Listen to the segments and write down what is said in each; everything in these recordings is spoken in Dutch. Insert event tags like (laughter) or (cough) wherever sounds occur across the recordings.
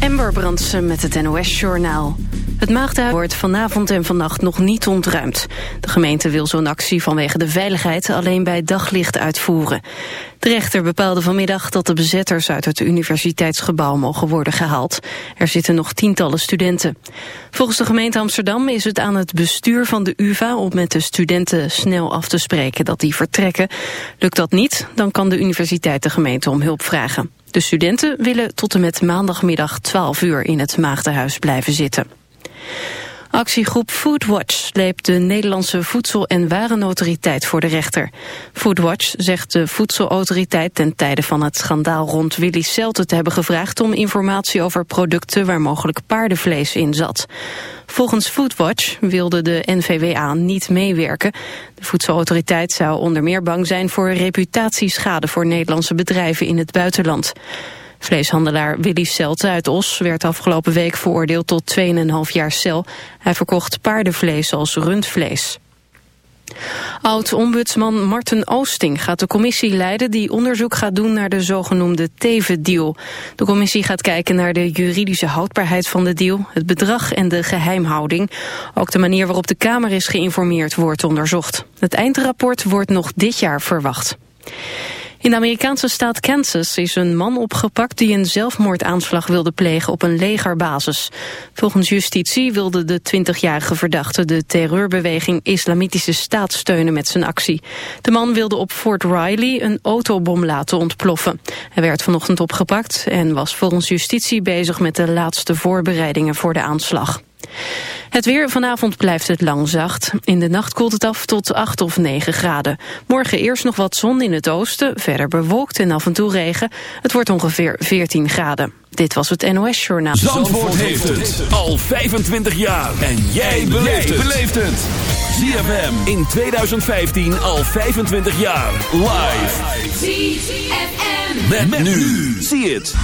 Amber Brandsen met het NOS-journaal. Het maagdhuis wordt vanavond en vannacht nog niet ontruimd. De gemeente wil zo'n actie vanwege de veiligheid alleen bij daglicht uitvoeren. De rechter bepaalde vanmiddag dat de bezetters uit het universiteitsgebouw mogen worden gehaald. Er zitten nog tientallen studenten. Volgens de gemeente Amsterdam is het aan het bestuur van de UvA om met de studenten snel af te spreken dat die vertrekken. Lukt dat niet, dan kan de universiteit de gemeente om hulp vragen. De studenten willen tot en met maandagmiddag 12 uur in het Maagdenhuis blijven zitten. Actiegroep Foodwatch sleept de Nederlandse Voedsel- en Warenautoriteit voor de rechter. Foodwatch zegt de voedselautoriteit ten tijde van het schandaal rond Willy Celte te hebben gevraagd om informatie over producten waar mogelijk paardenvlees in zat. Volgens Foodwatch wilde de NVWA niet meewerken. De voedselautoriteit zou onder meer bang zijn voor reputatieschade voor Nederlandse bedrijven in het buitenland. Vleeshandelaar Willy Celte uit Os werd afgelopen week veroordeeld tot 2,5 jaar cel. Hij verkocht paardenvlees als rundvlees. Oud-ombudsman Marten Oosting gaat de commissie leiden die onderzoek gaat doen naar de zogenoemde Teven-deal. De commissie gaat kijken naar de juridische houdbaarheid van de deal, het bedrag en de geheimhouding. Ook de manier waarop de Kamer is geïnformeerd wordt onderzocht. Het eindrapport wordt nog dit jaar verwacht. In de Amerikaanse staat Kansas is een man opgepakt die een zelfmoordaanslag wilde plegen op een legerbasis. Volgens justitie wilde de 20-jarige verdachte de terreurbeweging Islamitische Staat steunen met zijn actie. De man wilde op Fort Riley een autobom laten ontploffen. Hij werd vanochtend opgepakt en was volgens justitie bezig met de laatste voorbereidingen voor de aanslag. Het weer vanavond blijft het lang zacht. In de nacht koelt het af tot 8 of 9 graden. Morgen eerst nog wat zon in het oosten, verder bewolkt en af en toe regen. Het wordt ongeveer 14 graden. Dit was het NOS Journaal. Zandvoort, heeft het al 25 jaar. En jij beleeft het. ZFM in 2015 al 25 jaar. Live. ZFM. met nu. Zie het.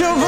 your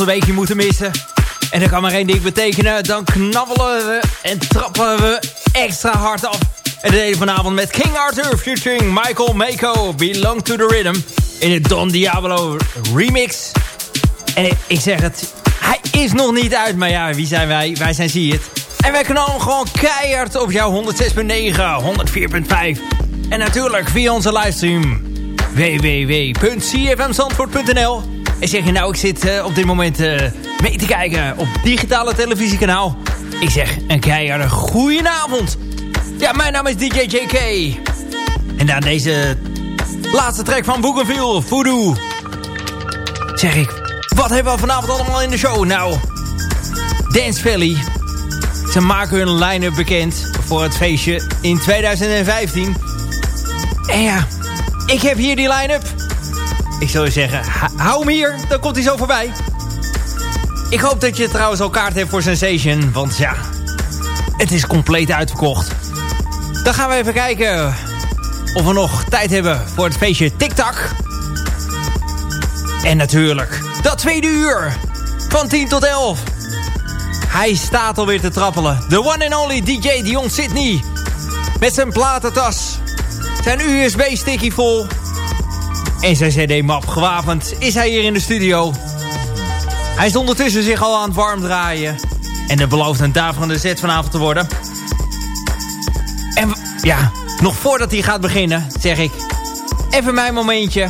Onze weekje moeten missen. En dat kan maar één ding betekenen. Dan knabbelen we en trappen we extra hard af. En dat deden vanavond met King Arthur featuring Michael Mako. Belong to the Rhythm. In het Don Diablo remix. En ik zeg het, hij is nog niet uit. Maar ja, wie zijn wij? Wij zijn Zie het. En wij knallen gewoon keihard op jouw 106.9, 104.5. En natuurlijk via onze livestream www.cfmzandvoort.nl en zeg je nou, ik zit uh, op dit moment uh, mee te kijken op digitale televisiekanaal. Ik zeg een keiharde goedenavond. Ja, mijn naam is DJ JK. En na deze laatste track van Bougainville, Voodoo. Zeg ik, wat hebben we vanavond allemaal in de show? Nou, Dance Valley. Ze maken hun line-up bekend voor het feestje in 2015. En ja, ik heb hier die line-up. Ik zou zeggen, hou hem hier, dan komt hij zo voorbij. Ik hoop dat je trouwens al kaart hebt voor Sensation, want ja, het is compleet uitverkocht. Dan gaan we even kijken of we nog tijd hebben voor het feestje TikTok. En natuurlijk, dat tweede uur van 10 tot 11. Hij staat alweer te trappelen. The one and only DJ Dion Sydney. Met zijn platentas. Zijn USB-sticky vol en zijn cd-map gewapend is hij hier in de studio. Hij is ondertussen zich al aan het warm draaien. En het belooft een daverende set vanavond te worden. En ja, nog voordat hij gaat beginnen, zeg ik... Even mijn momentje.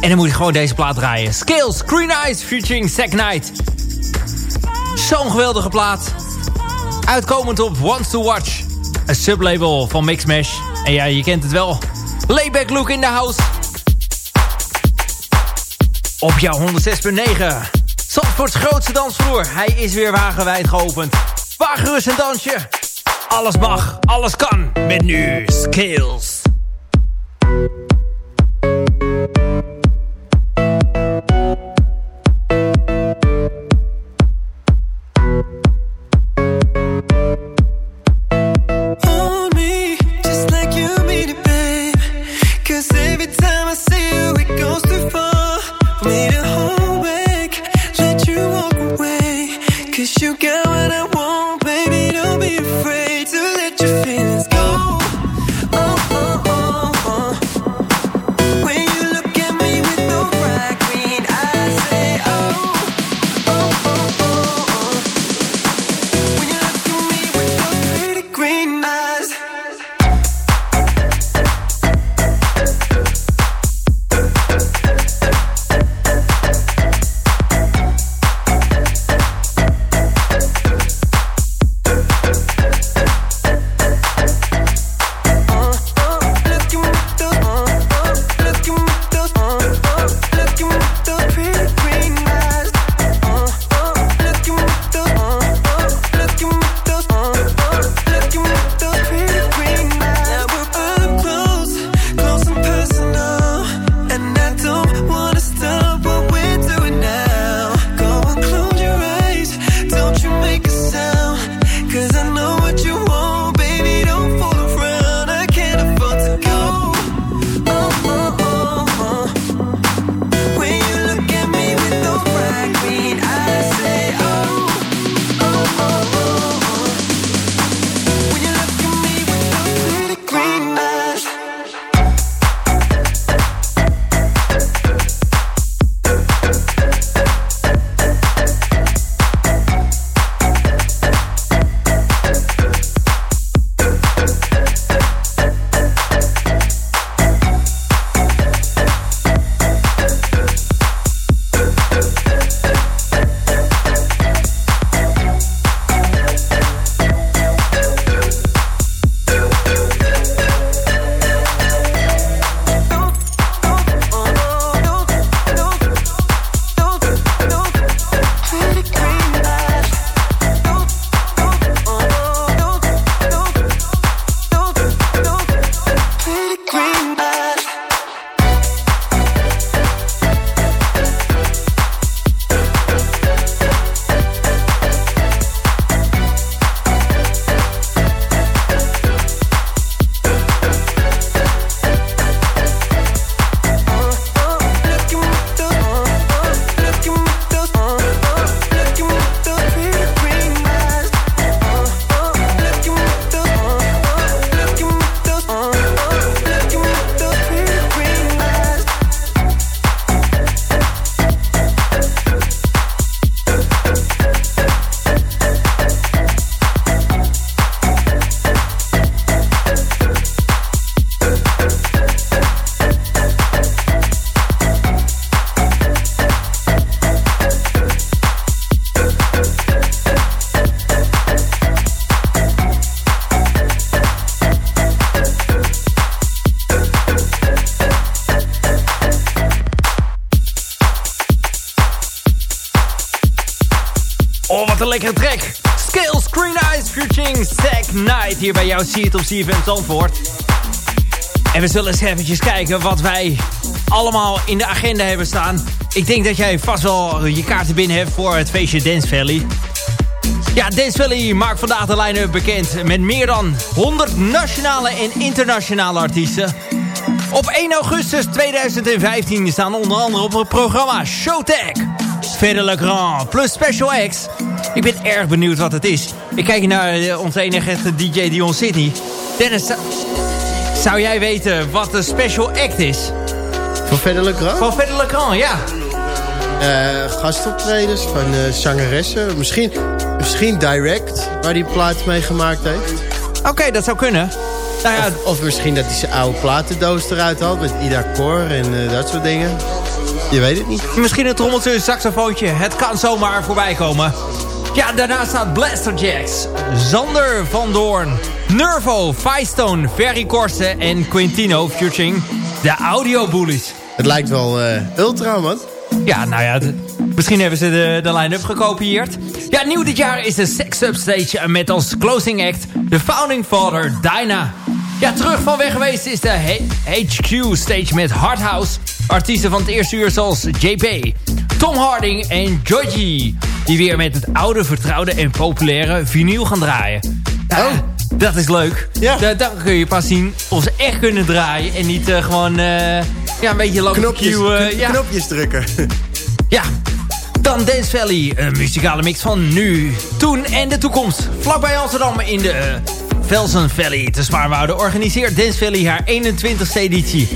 En dan moet ik gewoon deze plaat draaien. Skills, Screen Eyes featuring Zack Knight. Zo'n geweldige plaat. Uitkomend op Wants to Watch. Een sublabel van Mixmash. En ja, je kent het wel. Layback look in the house op jouw 106.9. Zandvoorts grootste dansvloer. Hij is weer wagenwijd geopend. Waag gerust een dansje. Alles mag, alles kan. Met nu Skills. Jou zie het op CFM Zandvoort. En we zullen eens eventjes kijken wat wij allemaal in de agenda hebben staan. Ik denk dat jij vast wel je kaarten binnen hebt voor het feestje Dance Valley. Ja, Dance Valley maakt vandaag de line-up bekend met meer dan 100 nationale en internationale artiesten. Op 1 augustus 2015 staan onder andere op het programma Showtag, Verder Le Grand plus Special X. Ik ben erg benieuwd wat het is. Ik kijk naar eh, onze enige DJ Dion Sydney. Dennis, zou jij weten wat de Special Act is? Van Verder Le Grand? Van Verder Le Grand, ja. Uh, gastoptredens van uh, zangeressen. Misschien, misschien Direct, waar hij plaat mee gemaakt heeft. Oké, dat zou kunnen. Nou ja, of, of, misschien dat hij zijn oude platendoos eruit had met Ida Cor en uh, dat soort dingen. Je weet het niet. Misschien een trommeltje, een saxofoontje. Het kan zomaar voorbij komen. Ja, daarna staat Blaster Jacks, Zander van Doorn, Nervo, Firestone, Ferry Korse en Quintino featuring de Audio Bullies. Het lijkt wel uh, ultra, man. Ja, nou ja, misschien hebben ze de, de line-up gekopieerd. Ja, nieuw dit jaar is de Sex Up Stage met als closing act de Founding Father, Dyna. Ja, terug van weg geweest is de HQ Stage met Hardhouse. Artiesten van het eerste uur zoals JP, Tom Harding en Georgie. Die weer met het oude, vertrouwde en populaire vinyl gaan draaien. oh. Dat is leuk. Ja. dan kun je pas zien of ze echt kunnen draaien. En niet uh, gewoon uh, ja, een beetje lopen knopjes, uh, ja. knopjes drukken. ja. Dan Dance Valley. Een muzikale mix van nu, toen en de toekomst. Vlakbij Amsterdam in de Velsen Valley te Zwaarwouden organiseert Dance Valley haar 21ste editie.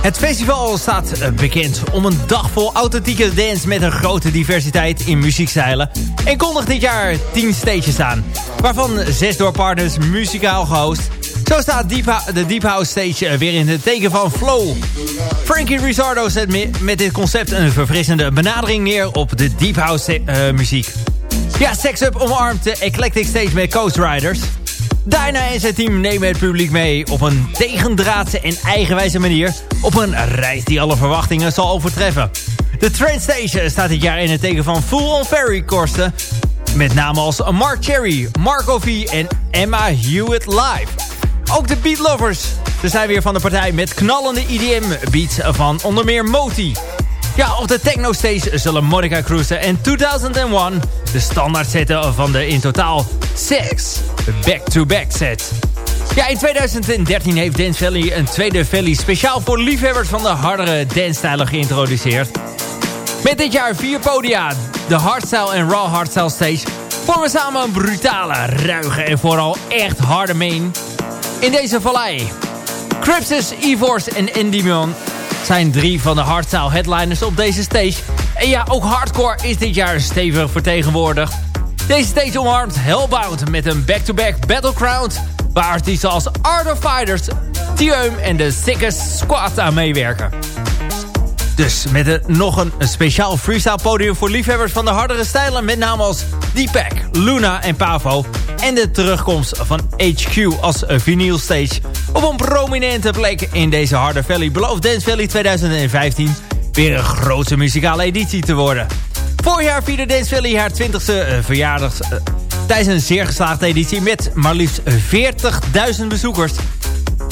Het festival staat eh, bekend om een dag vol authentieke dance met een grote diversiteit in muziekstijlen. En kondigt dit jaar 10 stages aan, waarvan 6 door partners muzikaal gehost. Zo staat de Deep House Stage eh, weer in het teken van flow. Frankie Rizzardo zet met dit concept een verfrissende benadering neer op de Deep House uh, muziek. Ja, Sex Up omarmt de Eclectic Stage met Coast Riders. Dyna en zijn team nemen het publiek mee op een tegendraadse en eigenwijze manier... op een reis die alle verwachtingen zal overtreffen. De Station staat dit jaar in het teken van Full on Ferry Korsten... met namen als Mark Cherry, Marco V en Emma Hewitt Live. Ook de Beat Lovers. Ze zijn weer van de partij met knallende EDM-beats van onder meer Moti... Ja, op de Techno Stage zullen Monica Cruisen en 2001 de standaard zetten van de in totaal 6 back-to-back set. Ja, in 2013 heeft Dance Valley een tweede Valley speciaal voor liefhebbers van de hardere dance-stijlen geïntroduceerd. Met dit jaar vier podia, de Hardstyle en Raw Hardstyle Stage, vormen samen een brutale, ruige en vooral echt harde main in deze vallei. Crypsis, Evors en Endymion zijn drie van de hardstyle headliners op deze stage. En ja, ook hardcore is dit jaar stevig vertegenwoordigd. Deze stage omarmt Hellbound met een back-to-back -back Battleground... waar artiesten als Art of Fighters, Tieum en de Sickest Squad aan meewerken. Dus met een, nog een, speciaal freestyle podium voor liefhebbers van de hardere stijlen... met name als Deepak, Luna en Pavo... en de terugkomst van HQ als vinyl stage... op een prominente plek in deze harde valley... belooft Dance Valley 2015 weer een grote muzikale editie te worden. Vorig jaar vierde Dance Valley haar 20e eh, verjaardag... Uh, tijdens een zeer geslaagde editie met maar liefst 40.000 bezoekers...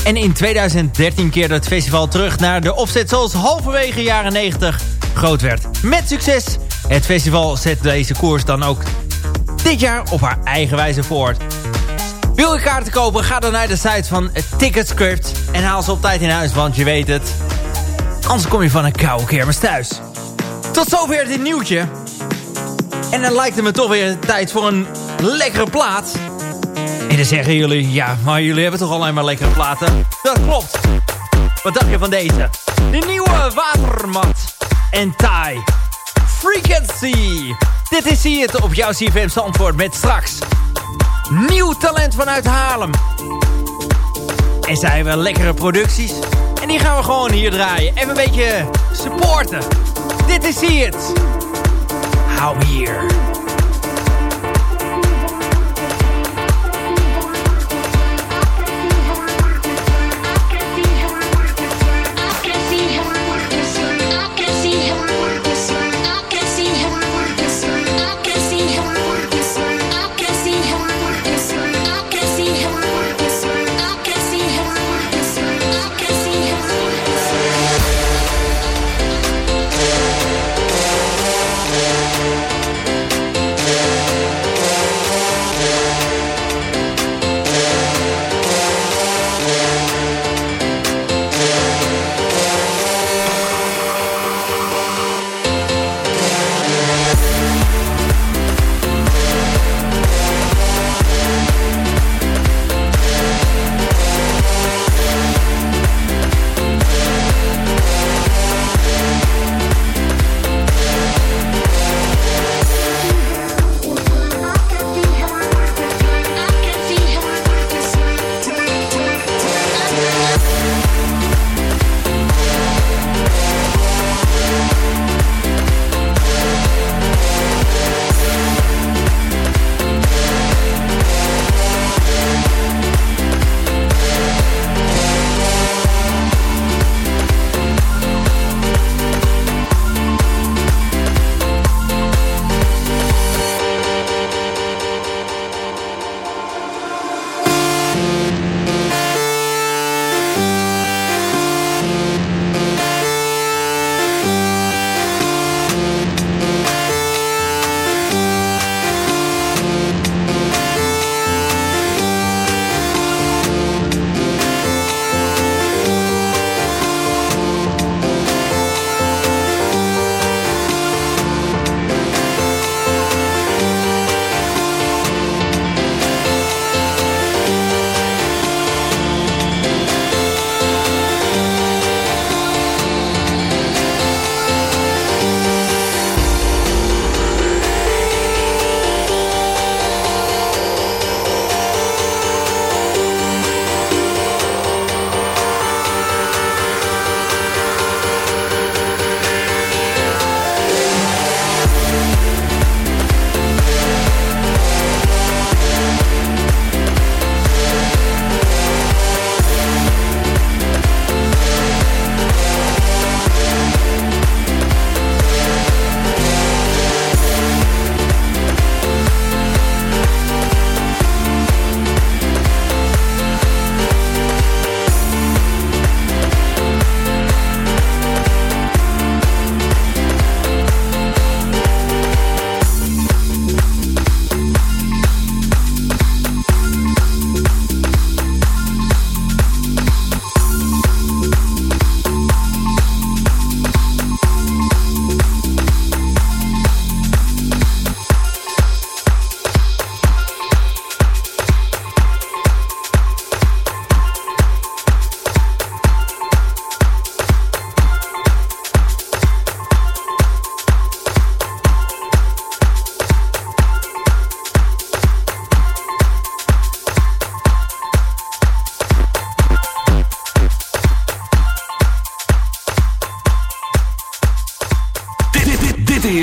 En in 2013 keerde het festival terug naar de opzet zoals halverwege jaren 90 groot werd. Met succes! Het festival zet deze koers dan ook dit jaar op haar eigen wijze voort. Wil je kaarten kopen? Ga dan naar de site van Ticketscript en haal ze op tijd in huis, want je weet het. Anders kom je van een koude kermis thuis. Tot zover dit nieuwtje. En dan lijkt het me toch weer tijd voor een lekkere plaat. En dan zeggen jullie, ja, maar jullie hebben toch alleen maar lekkere platen? Dat klopt. Wat dacht je van deze? De nieuwe Watermat en Thai. Frequency. Dit is hier het op jouw CFM Zandvoort met straks. Nieuw talent vanuit Haarlem. En zij hebben lekkere producties. En die gaan we gewoon hier draaien. Even een beetje supporten. Dit is hier het. Hou hier.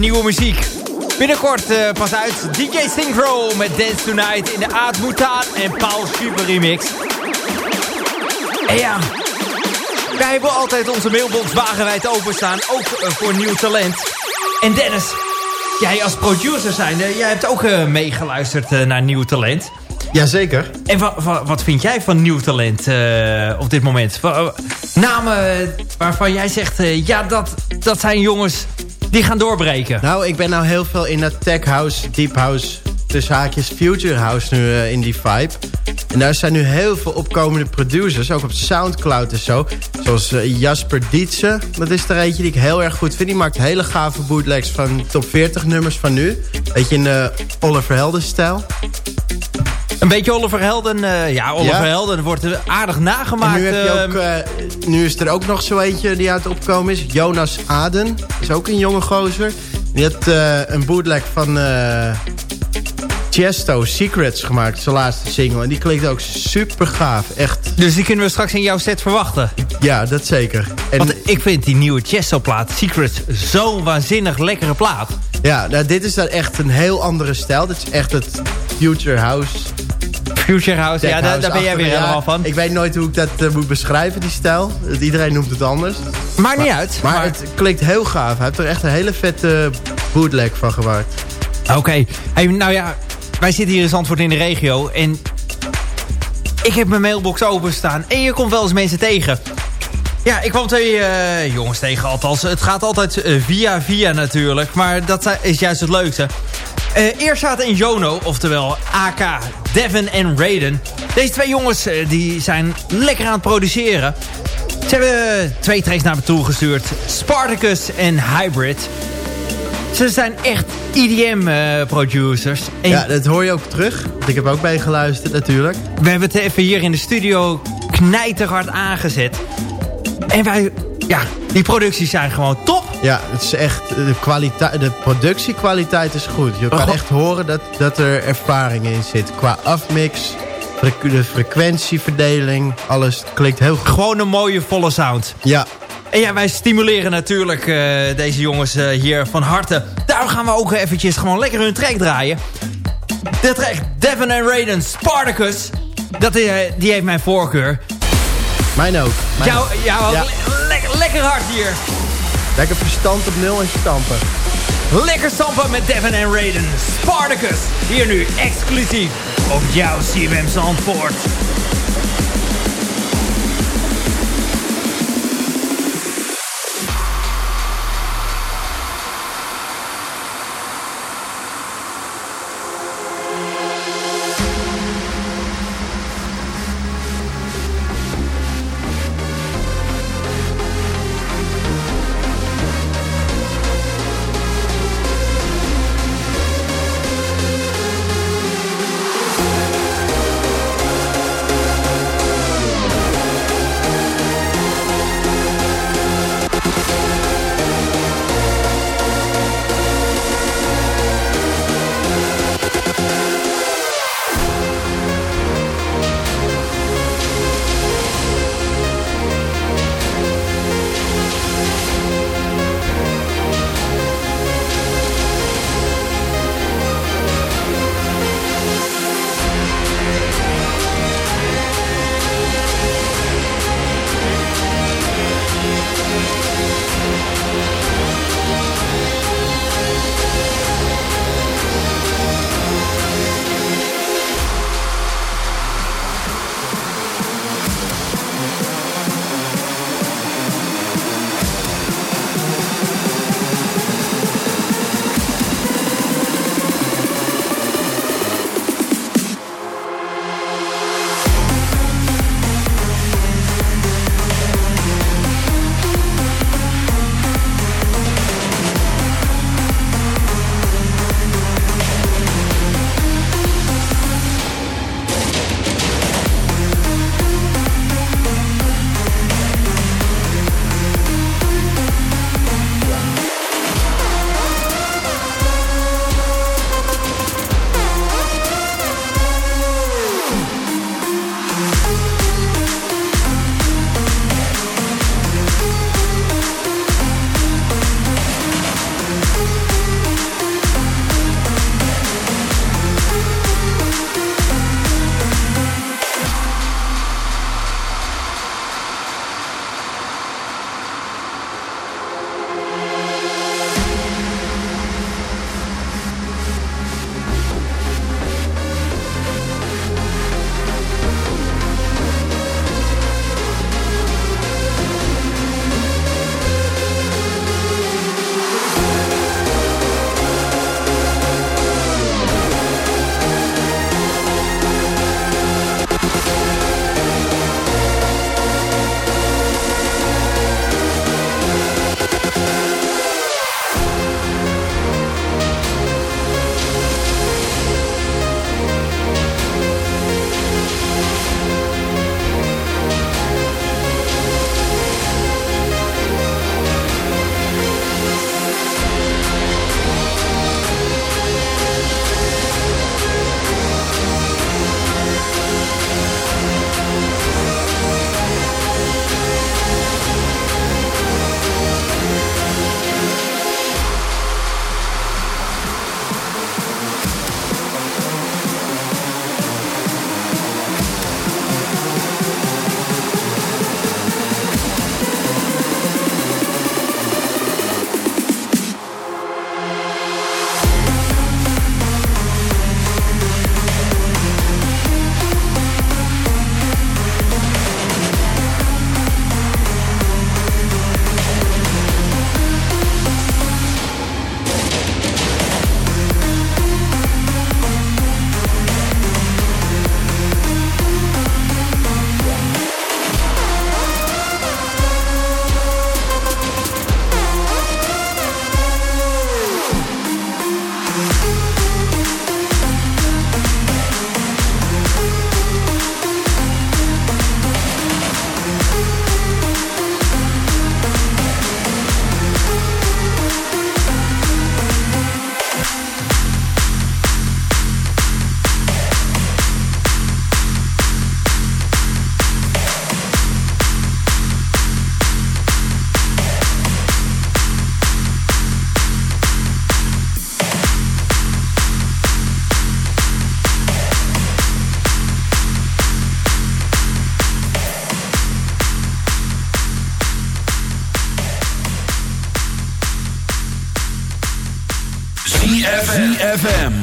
nieuwe muziek. Binnenkort uh, pas uit DJ Synchro met Dance Tonight in de Aad Mutaan en Paul Schieber remix. En ja, wij hebben altijd onze mailbox wagenwijd openstaan, ook uh, voor nieuw talent. En Dennis, jij als producer zijnde, jij hebt ook uh, meegeluisterd naar nieuw talent. Jazeker. En wat vind jij van nieuw talent op dit moment? namen waarvan jij zegt, ja dat, dat zijn jongens die gaan doorbreken. Nou, ik ben nou heel veel in dat tech house, deep house, tussen haakjes future house nu uh, in die vibe. En daar zijn nu heel veel opkomende producers, ook op Soundcloud en zo. Zoals uh, Jasper Dietze, dat is er eentje die ik heel erg goed vind. Die maakt hele gave bootlegs van top 40 nummers van nu. Beetje in de uh, Oliver Helden stijl. Een beetje Oliver Helden. Uh, ja, Oliver ja. Helden wordt aardig nagemaakt. En nu, heb je ook, uh, nu is er ook nog zo eentje die aan het opkomen is. Jonas Aden. is ook een jonge gozer. Die heeft uh, een bootleg van Chesto Secrets gemaakt. Zijn laatste single. En die klinkt ook super gaaf. Echt. Dus die kunnen we straks in jouw set verwachten? Ja, dat zeker. En Want ik vind die nieuwe Chesto plaat Secrets zo'n waanzinnig lekkere plaat. Ja, nou, dit is dan echt een heel andere stijl. Dit is echt het Future House Future House, ja, daar, daar ben jij weer helemaal van. Ik weet nooit hoe ik dat uh, moet beschrijven, die stijl. Iedereen noemt het anders. Maakt niet uit. Maar, het klinkt heel gaaf. Hij heeft er echt een hele vette bootleg van gemaakt. Oké. Hey, nou ja, wij zitten hier in Zandvoort in de regio. En ik heb mijn mailbox openstaan. En je komt wel eens mensen tegen. Ja, ik kwam twee uh, jongens tegen althans. Het gaat altijd uh, via via natuurlijk. Maar dat is juist het leukste. Uh, eerst zaten in Jono, oftewel AK, Devin en Raiden. Deze twee jongens uh, die zijn lekker aan het produceren. Ze hebben twee tracks naar me toe gestuurd. Spartacus en Hybrid. Ze zijn echt EDM-producers. Uh, ja, dat hoor je ook terug. Ik heb ook bij geluisterd natuurlijk. We hebben het even hier in de studio knijterhard aangezet. En wij ja, die producties zijn gewoon top. Ja, het is echt, de, kwaliteit, de productiekwaliteit is goed. Je kan echt horen dat, dat er ervaring in zit. Qua afmix, de frequentieverdeling, alles klinkt heel goed. Gewoon een mooie volle sound. Ja. En ja, wij stimuleren natuurlijk uh, deze jongens uh, hier van harte. Daarom gaan we ook eventjes gewoon lekker hun track draaien. De track Devin and Raiden Spartacus. Dat, uh, die heeft mijn voorkeur. Mijn ook. Mijn jou, jou ook lekker, lekker hard hier. Lekker verstand op nul en stampen. Lekker stampen met Devin en Raiden. Spartacus. Hier nu exclusief op jouw CMM Zandvoort.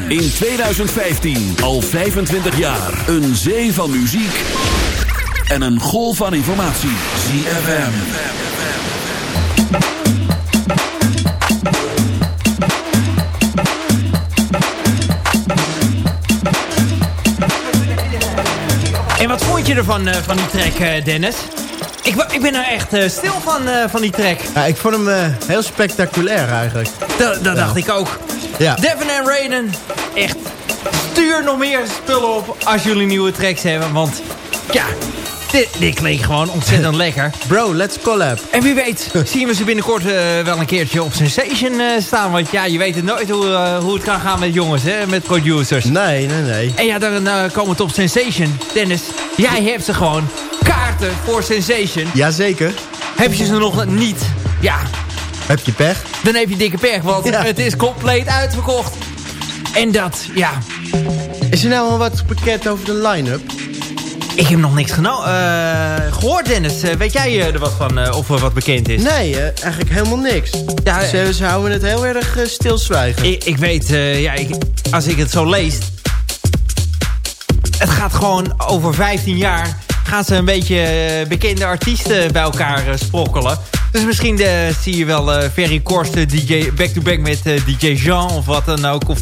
In 2015 al 25 jaar. Een zee van muziek en een golf van informatie. ZFM. En wat vond je ervan, uh, van die track, uh, Dennis? Ik, ik, ben er echt uh, stil van, van die track. Ja, ik vond hem heel spectaculair eigenlijk. Dat, dat dacht ik ook. Ja. Devin en Raiden, echt, stuur nog meer spullen op als jullie nieuwe tracks hebben. Want ja, dit, dit klinkt gewoon ontzettend (laughs) lekker. Bro, let's collab. En wie weet zien we ze binnenkort uh, wel een keertje op Sensation uh, staan. Want ja, je weet het nooit hoe, uh, hoe het kan gaan met jongens, hè, met producers. Nee, nee, nee. En ja, dan komen we op Sensation. Dennis, jij hebt ze gewoon. Kaarten voor Sensation. Jazeker. Heb je ze nog niet? Ja. Heb je pech? Dan heb je dikke pech, want (laughs) ja. het is compleet uitverkocht. En dat, ja. Is er nou al wat bekend over de line-up? Ik heb nog niks uh, gehoord, Dennis. Uh, weet jij er wat van, of er wat bekend is? Nee, eigenlijk helemaal niks. Ja, ze, ze, houden het heel erg stilzwijgen. Ik, ik weet, ja, ik, als ik het zo lees... Het gaat gewoon over 15 jaar... gaan ze een beetje bekende artiesten bij elkaar sprokkelen. Dus misschien zie je wel Ferry Korst DJ back-to-back met DJ Jean of wat dan ook. Of,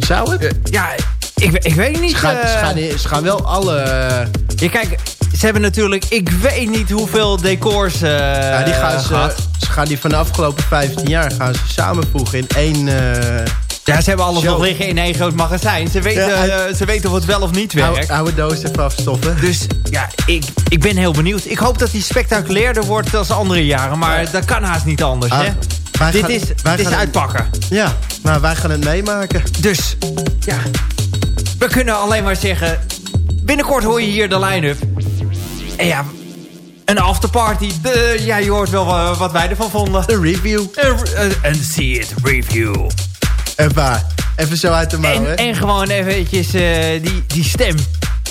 Zou het? ja, ik, ik weet niet. Ze gaan, uh, ze, gaan, ze gaan, wel alle... Ja, kijk, ze hebben natuurlijk... Ik weet niet hoeveel decors uh, ja, die gaan ze, ze, gaan die van de afgelopen 15 jaar gaan ze samenvoegen in één... Ja, ze hebben alles nog liggen in één groot magazijn. Ze weten, ja, uh, ze weten of het wel of niet werkt. Oude doos even afstoffen. Dus ja, ik, ik ben heel benieuwd. Ik hoop dat die spectaculairder wordt als andere jaren. Maar ja. dat kan haast niet anders, ah, hè? Dit gaan, is, dit is uitpakken. Ja, maar wij gaan het meemaken. Dus, ja, we kunnen alleen maar zeggen... Binnenkort hoor je hier de line-up. En ja, een afterparty. Ja, je hoort wel wat wij ervan vonden. Een review. Een see it review. Even, even zo uit de mouw, en, en gewoon eventjes uh, die, die stem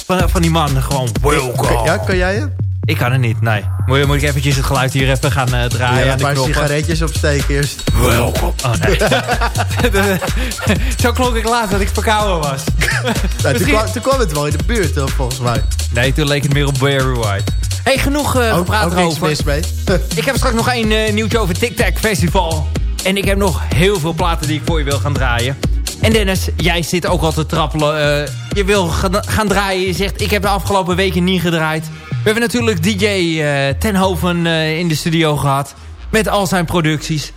van, van die man. Gewoon welcome. Ja, kan jij het? Ik kan het niet, nee. Moet, moet ik eventjes het geluid hier even gaan uh, draaien ja, een paar sigaretjes opsteken eerst. Welkom. Oh nee. (laughs) Zo klonk ik laatst dat ik verkouden was. (laughs) nou, toen, kwam, toen, kwam, het wel in de buurt, volgens mij. Nee, toen leek het meer op Barry White. hey, genoeg uh, gepraat erover. ik heb straks nog één uh, nieuwtje over Tic Tac Festival. En ik heb nog heel veel platen die ik voor je wil gaan draaien. En Dennis, jij zit ook al te trappelen. Uh, je wil gaan draaien. Je zegt, ik heb de afgelopen weken niet gedraaid. We hebben natuurlijk DJ uh, Tenhoven uh, in de studio gehad. Met al zijn producties.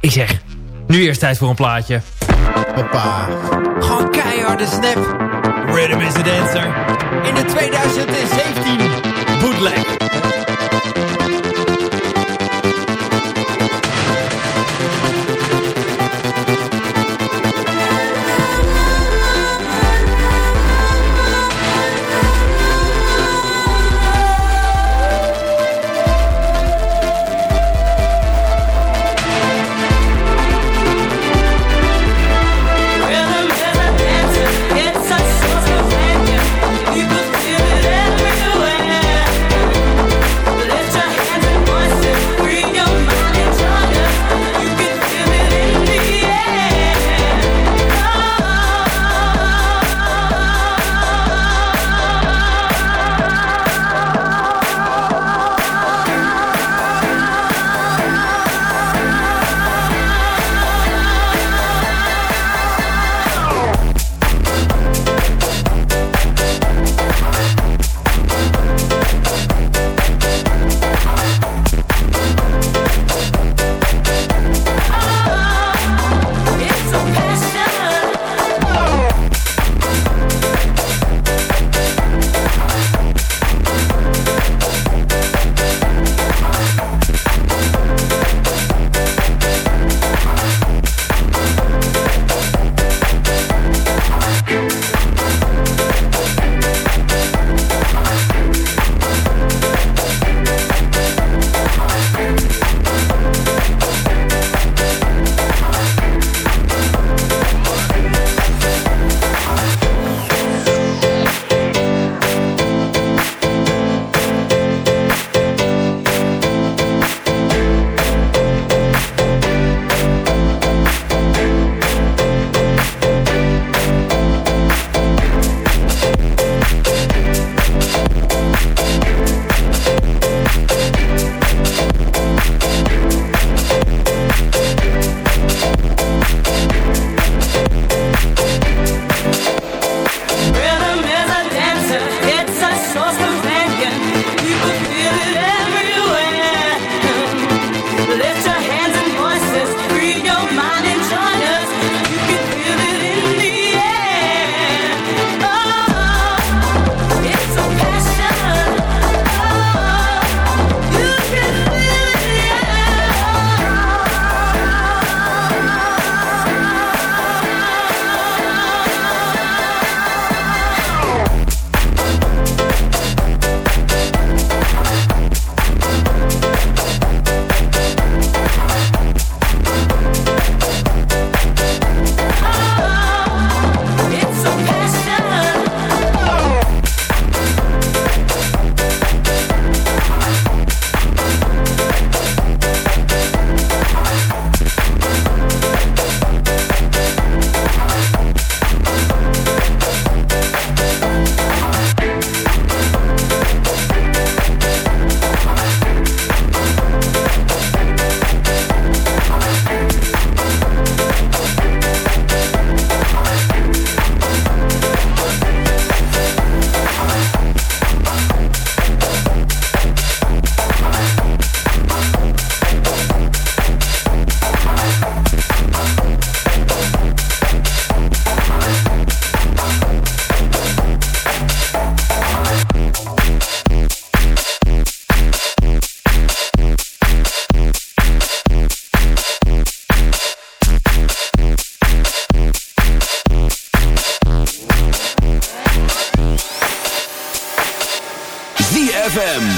Ik zeg, nu eerst tijd voor een plaatje. Papa. Gewoon keiharde snap. Rhythm is the dancer. In de 2017 bootleg.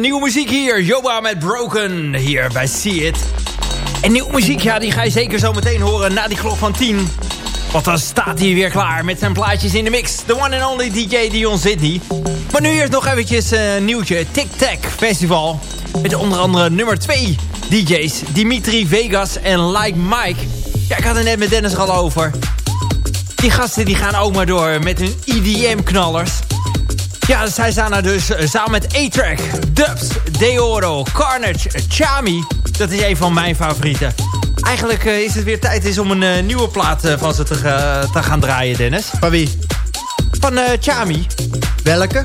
Nieuwe muziek hier. Joba met Broken hier bij See It. En nieuwe muziek, ja, die ga je zeker zo meteen horen na die klok van 10. Want dan staat hij weer klaar met zijn plaatjes in de mix. The one and only DJ Dion Sydney. Maar nu eerst nog eventjes een uh, nieuwtje. Tic Tac Festival. Met onder andere nummer 2 DJ's. Dimitri Vegas en Like Mike. Ja, ik had het net met Dennis al over. Die gasten die gaan ook maar door met hun EDM-knallers. Ja, zij staan er dus eh, samen met A-Track, Dubs, Deoro, Carnage, Chami. Dat is een van mijn favorieten. Eigenlijk eh, is het weer tijd is om een eh, nieuwe plaat van ze te, ga- te gaan draaien, Dennis. Van wie? Van Chami. Welke?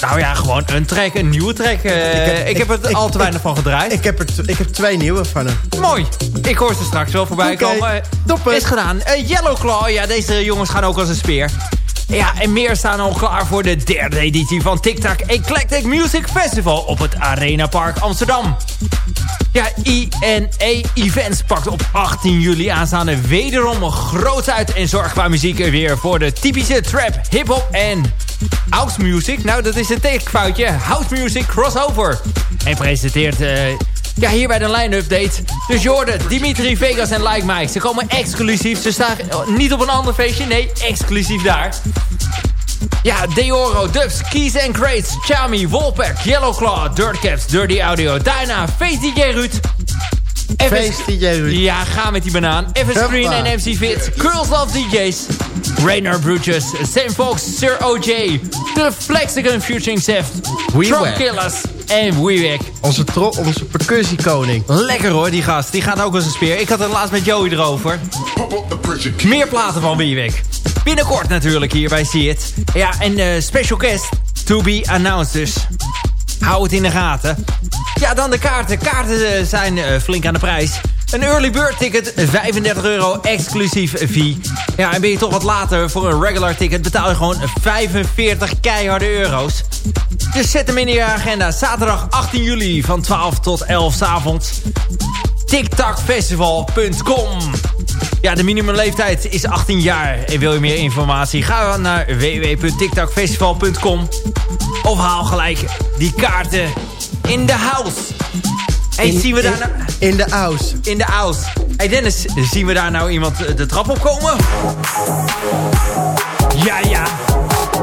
Nou ja, gewoon een track, een nieuwe track. Ik, heb- heb, ik- er ik- al te weinig van gedraaid. Ik heb, er ik heb twee nieuwe van hem. Mooi. Ik hoor ze straks wel voorbij komen. Toppen. Is gedaan. Yellow Claw, ja, deze jongens gaan ook als een speer. Ja, en meer staan al klaar voor de derde editie van TikTok Eclectic Music Festival op het Arena Park Amsterdam. Ja, INE Events pakt op 18 juli aanstaande wederom groot uit... en zorgt qua muziek weer voor de typische trap, hip-hop en house music. Nou, dat is een tegenfoutje. House music crossover. En presenteert... Uh, ja, hier bij de line-update. Dus Jordan, Dimitri Vegas en Like Mike. Ze komen exclusief. Ze staan niet op een ander feestje. Nee, exclusief daar. Ja, Deoro, Dubs, Keys and Crates, Chami, Wolpack, Yellowclaw, Dirtcaps, Dirty Audio, Dyna, Face DJ Ruud. Face DJ Ruud. Ja, ga met die banaan. FS Screen en MC Fit, Girls Love DJs, Rainer Brutus, Sam Fox, Sir OJ, The Flexicon Futuring Seft, Trump Killers en Weewick. Onze, onze percussiekoning. Lekker hoor, die gast. Die gaat ook als een speer. Ik had het laatst met Joey erover. Meer platen van Weewick. Binnenkort natuurlijk hier bij See It. Ja, en uh, special guest to be announced dus. Hou het in de gaten. Ja, dan de kaarten. Kaarten eh, zijn uh, flink aan de prijs. Een early bird ticket, 35 euro exclusief fee. Ja, en ben je toch wat later voor een regular ticket... betaal je gewoon 45 keiharde euro's. Dus zet hem in je agenda. Zaterdag 18 juli van 12 tot 11 s avonds. TikTokfestival.com Ja, de minimumleeftijd is 18 jaar. En wil je meer informatie? Ga dan naar www.tiktokfestival.com Of haal gelijk die kaarten in de house. In, zien we daar nou... In de house. In de house. Hey Dennis, zien we daar nou iemand de trap op komen? Ja, ja.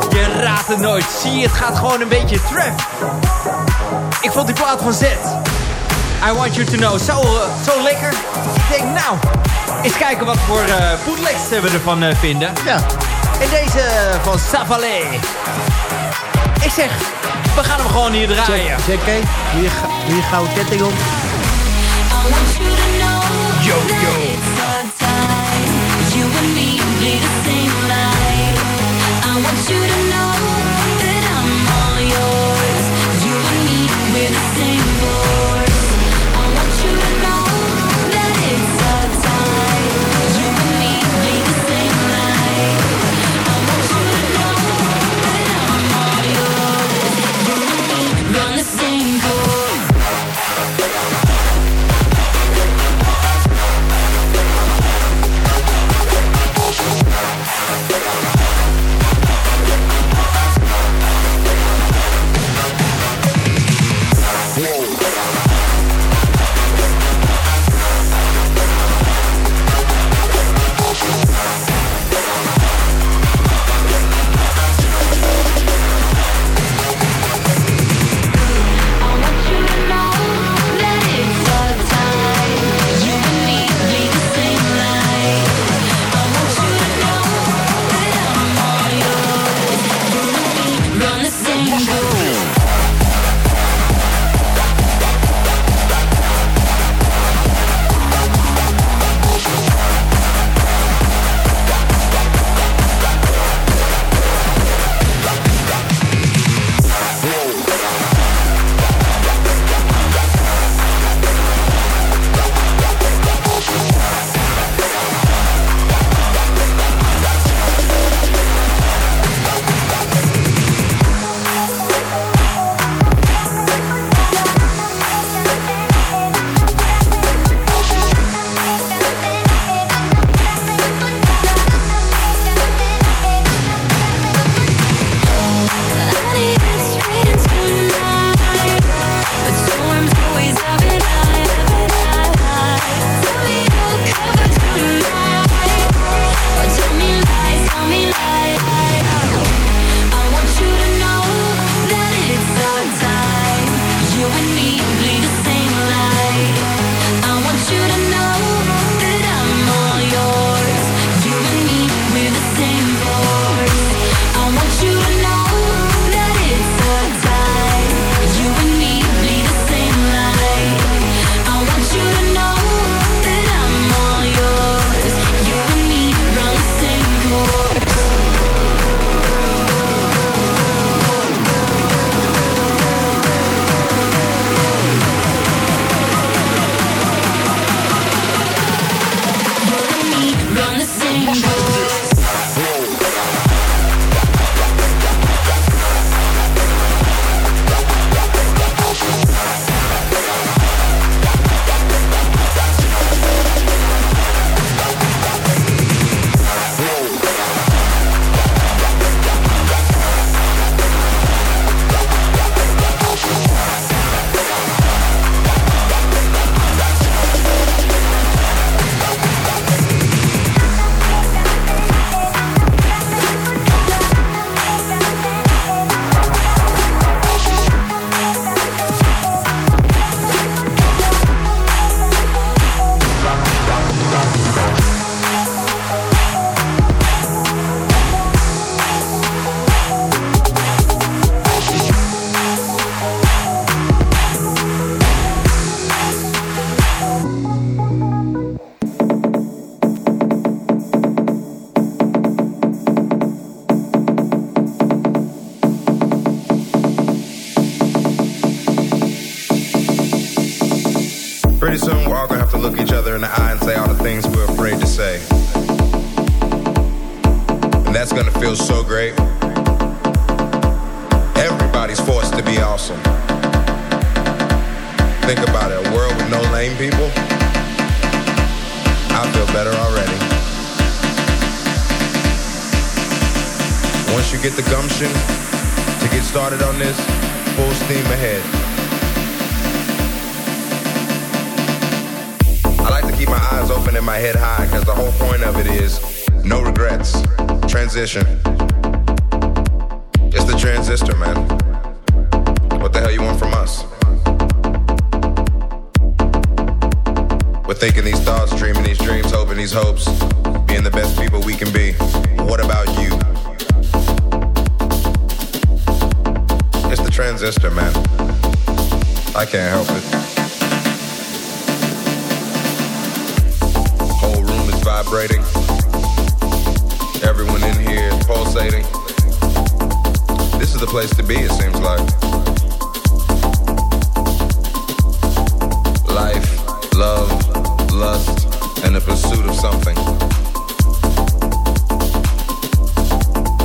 Je raadt het nooit. Zie je, het gaat gewoon een beetje trap. Ik vond die plaat van Z. I Want You To Know zo, uh, zo lekker. Ik denk, nou, eens kijken wat voor uh, bootlegs we ervan uh, vinden. Ja. En deze van Savalet. Ik zeg, we gaan hem gewoon hier draaien. Je, doe je gouden ketting om. Yo, yo. Pretty soon, we're all gonna have to look each other in the eye and say all the things we're afraid to say. And that's gonna feel so great. Everybody's forced to be awesome. Think about it, a world with no lame people. I feel better already. Once you get the gumption to get started on this, full steam ahead. Eyes open and my head high because the whole point of it is no regrets. Transition. It's the transistor, man. What the hell you want from us? We're thinking these thoughts, dreaming these dreams, hoping these hopes, being the best people we can be. What about you? It's the transistor, man. I can't help it. Vibrating. Everyone in here pulsating. This is the place to be, it seems like. Life, love, lust, and the pursuit of something.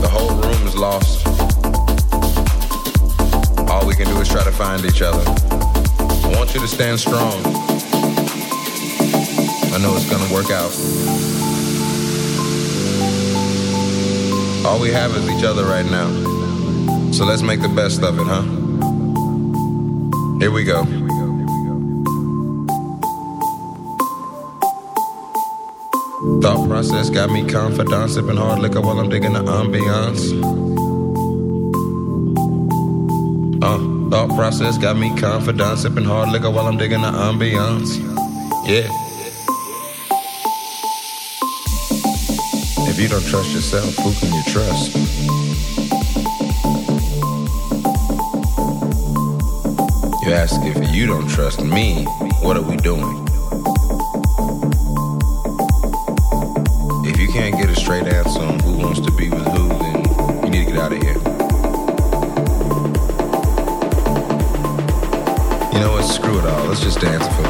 The whole room is lost. All we can do is try to find each other. I want you to stand strong. Know it's gonna work out. All we have is each other right now. So let's make the best of it, huh? Here we go. Thought process got me confident, sipping hard liquor while I'm digging the ambiance. Uh, thought process got me confident, sipping hard liquor while I'm digging the ambiance. Yeah. You don't trust yourself, who can you trust? You ask if you don't trust me, what are we doing? If you can't get a straight answer on who wants to be with who, then you need to get out of here. You know what? Screw it all. Let's just dance and